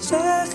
zeg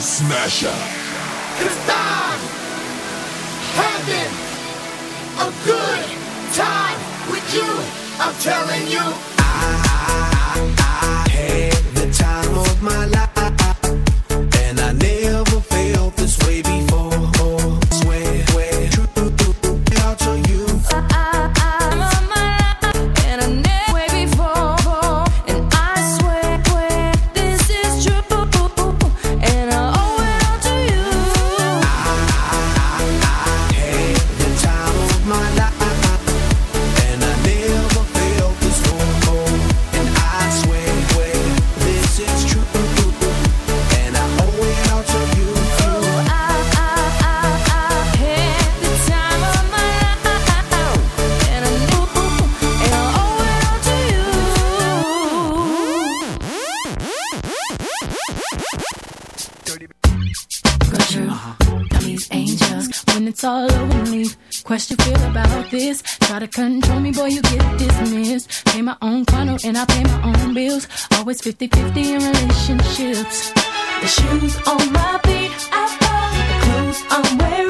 Smasher. Cause I'm having a good time with you. I'm telling you. it's all over me. Question feel about this. Try to control me, boy, you get dismissed. Pay my own condo and I pay my own bills. Always 50 50 in relationships. The shoes on my feet, I fall. The clothes I'm wearing.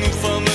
no.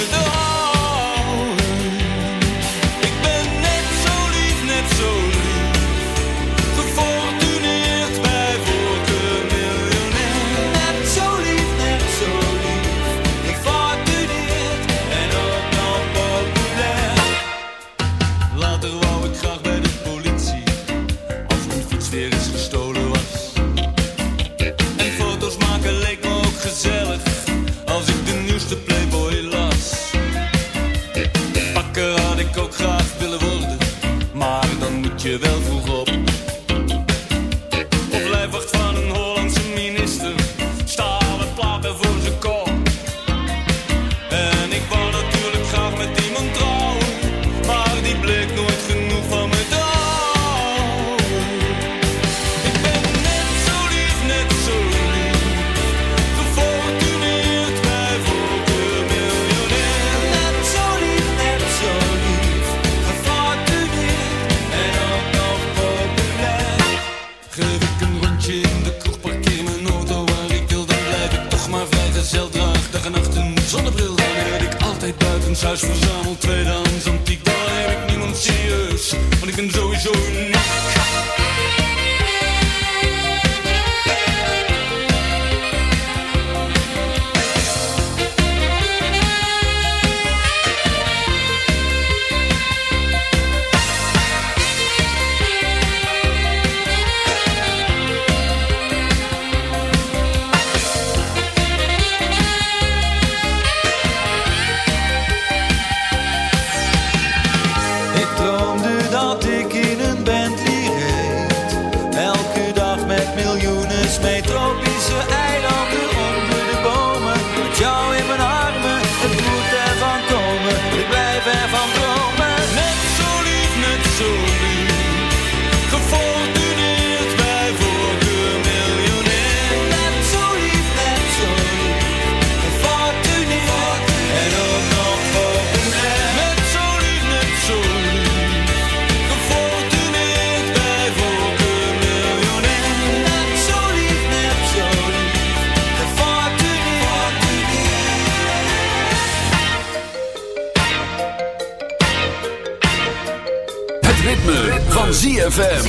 ZFM.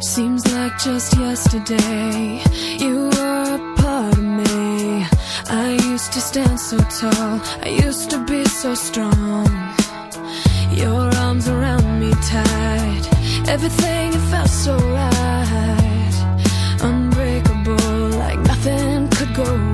Seems like just yesterday you were a part of me. I used to stand so tall, I used to be so strong. Your arms around me tight. Everything felt so right nothing could go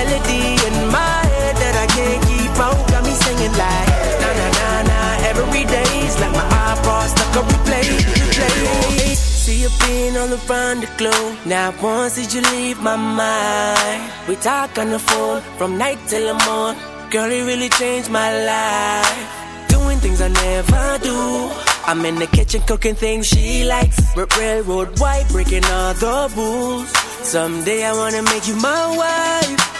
melody in my head that I can't keep out. Got me singing like na na na na. Every day's like my iPod stuck on replay, replay. See you being all around the globe. Now once did you leave my mind? We talk on the phone from night till the morning. Girl, it really changed my life. Doing things I never do. I'm in the kitchen cooking things she likes. R- railroad white, breaking all the rules. Someday I wanna make you my wife.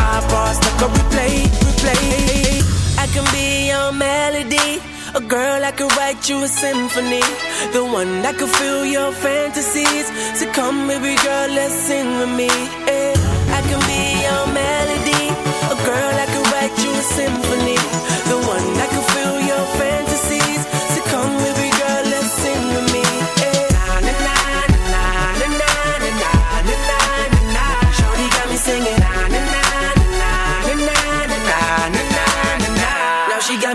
iPod stuck on replay, replay. I can be your melody. A girl I could write you a symphony. The one that could fill your fantasies. So come, baby girl, let's sing with me. eh. I can be your melody. A girl that could write you a symphony. The one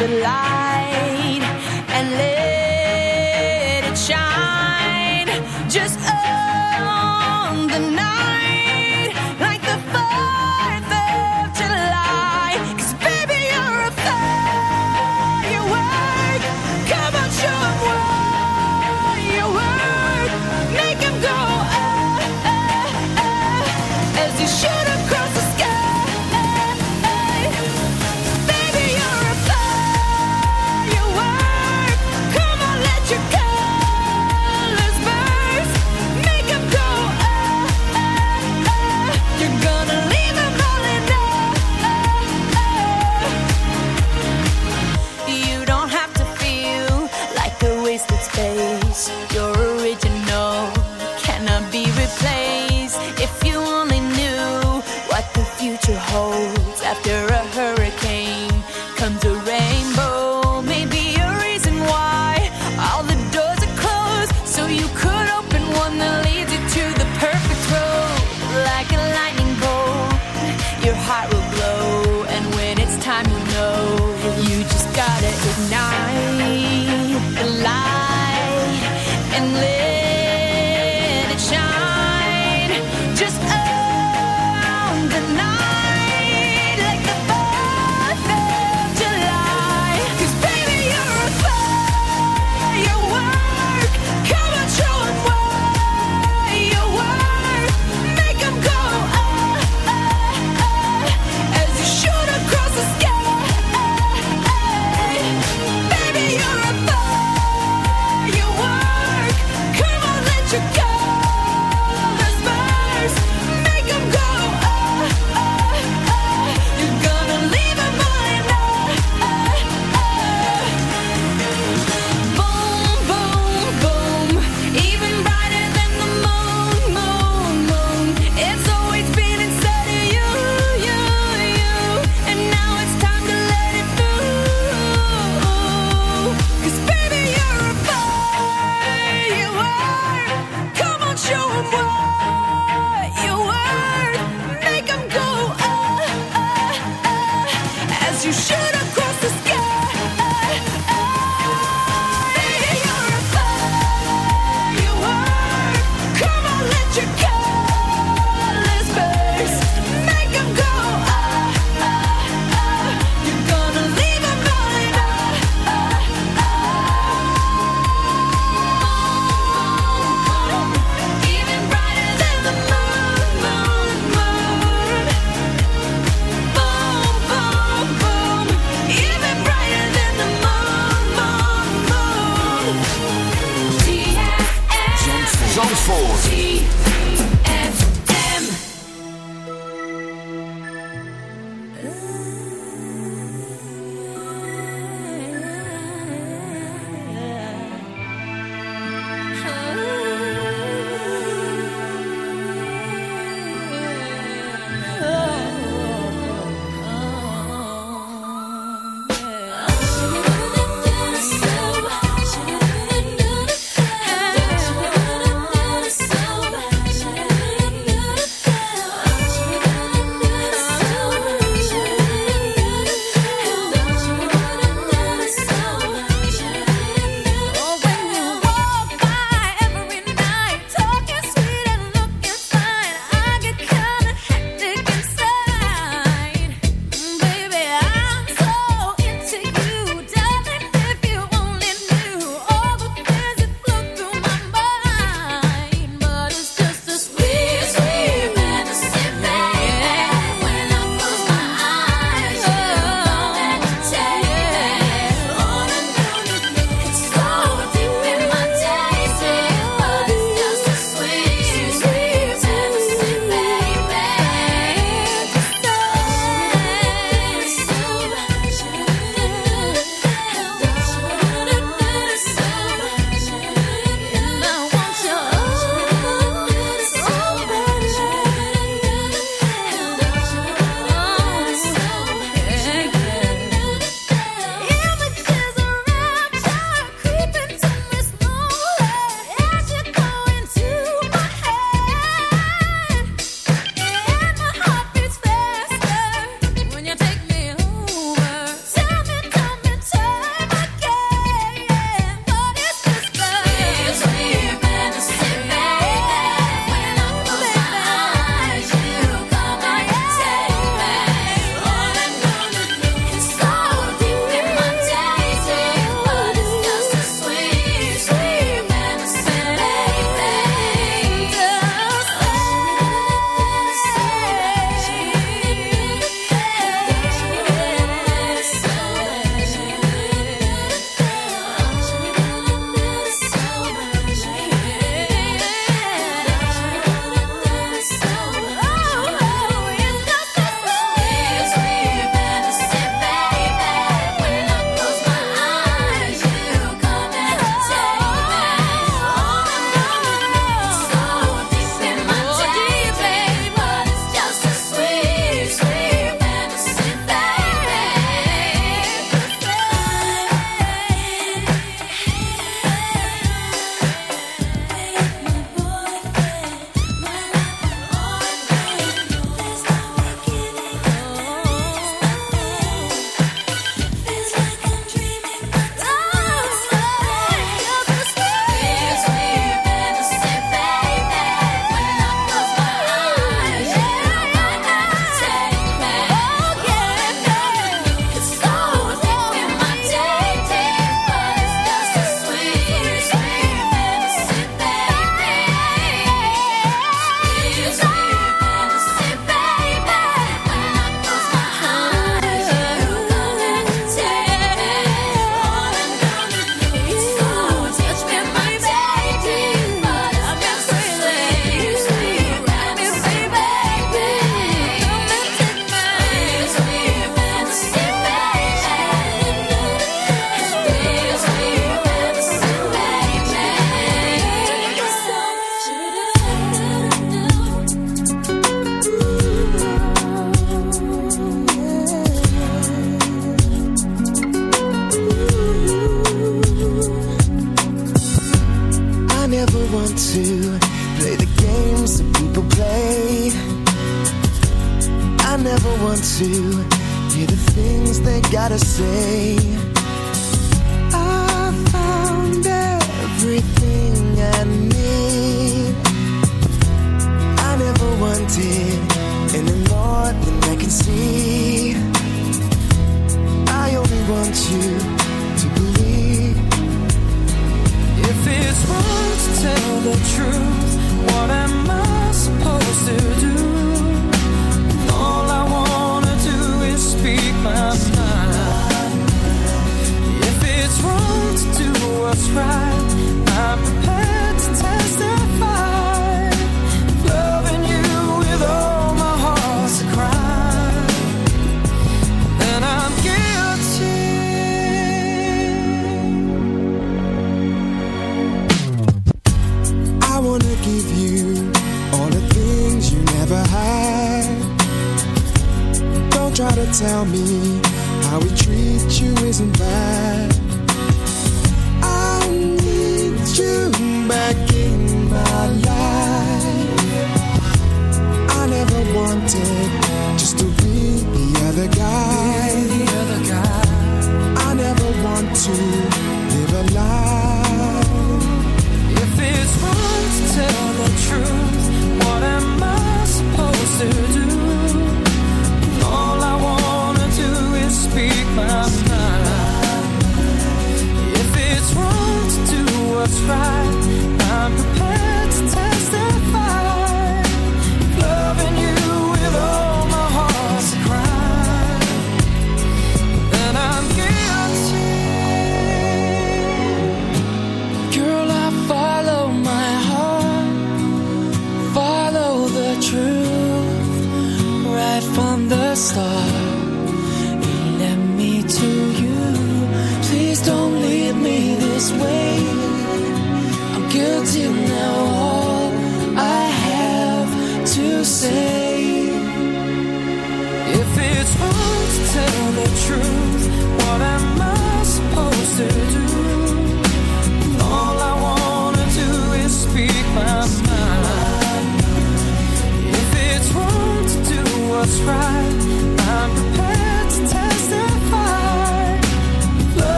the light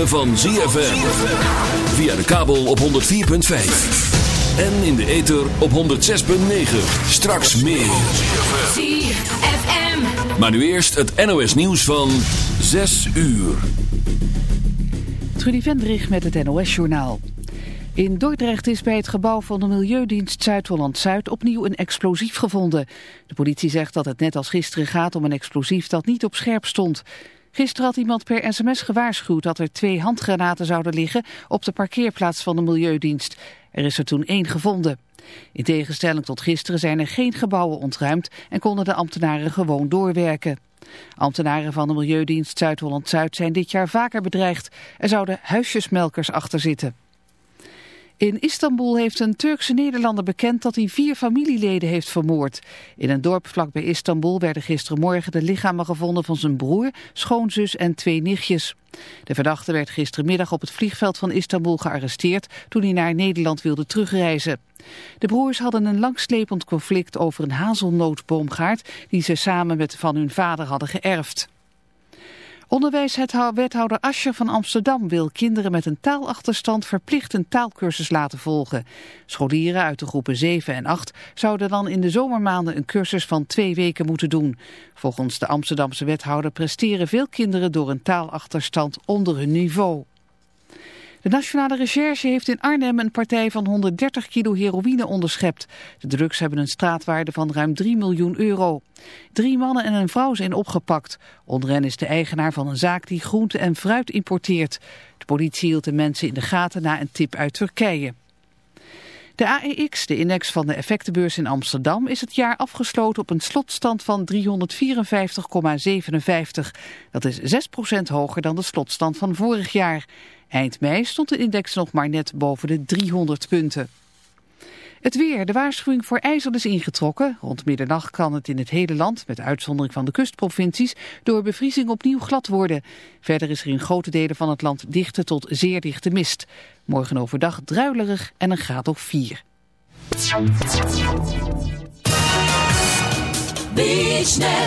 van ZFM. Via de kabel op 104.5. En in de ether op 106.9. Straks meer. ZFM. Maar nu eerst het NOS nieuws van 6 uur. Trudy Vendrich met het NOS journaal. In Dordrecht is bij het gebouw van de Milieudienst Zuid-Holland-Zuid opnieuw een explosief gevonden. De politie zegt dat het net als gisteren gaat om een explosief dat niet op scherp stond. Gisteren had iemand per sms gewaarschuwd dat er twee handgranaten zouden liggen op de parkeerplaats van de Milieudienst. Er is er toen één gevonden. In tegenstelling tot gisteren zijn er geen gebouwen ontruimd en konden de ambtenaren gewoon doorwerken. Ambtenaren van de Milieudienst Zuid-Holland-Zuid zijn dit jaar vaker bedreigd. Er zouden huisjesmelkers achter zitten. In Istanbul heeft een Turkse Nederlander bekend dat hij vier familieleden heeft vermoord. In een dorp vlakbij Istanbul werden gistermorgen de lichamen gevonden van zijn broer, schoonzus en twee nichtjes. De verdachte werd gistermiddag op het vliegveld van Istanbul gearresteerd toen hij naar Nederland wilde terugreizen. De broers hadden een langslepend conflict over een hazelnootboomgaard die ze samen met van hun vader hadden geërfd. Onderwijswethouder Ascher van Amsterdam wil kinderen met een taalachterstand verplicht een taalkursus laten volgen. Scholieren uit de groepen 7 en 8 zouden dan in de zomermaanden een cursus van twee weken moeten doen. Volgens de Amsterdamse wethouder presteren veel kinderen door een taalachterstand onder hun niveau. De Nationale Recherche heeft in Arnhem een partij van 130 kilo heroïne onderschept. De drugs hebben een straatwaarde van ruim 3 miljoen euro. Drie mannen en een vrouw zijn opgepakt. Onder is de eigenaar van een zaak die groente en fruit importeert. De politie hield de mensen in de gaten na een tip uit Turkije. De AEX, de index van de effectenbeurs in Amsterdam, is het jaar afgesloten op een slotstand van 354,57. Dat is 6% hoger dan de slotstand van vorig jaar. Eind mei stond de index nog maar net boven de 300 punten. Het weer. De waarschuwing voor ijzel is ingetrokken. Rond middernacht kan het in het hele land, met uitzondering van de kustprovincies, door bevriezing opnieuw glad worden. Verder is er in grote delen van het land dichte tot zeer dichte mist. Morgen overdag druilerig en een graad of 4. BeachNet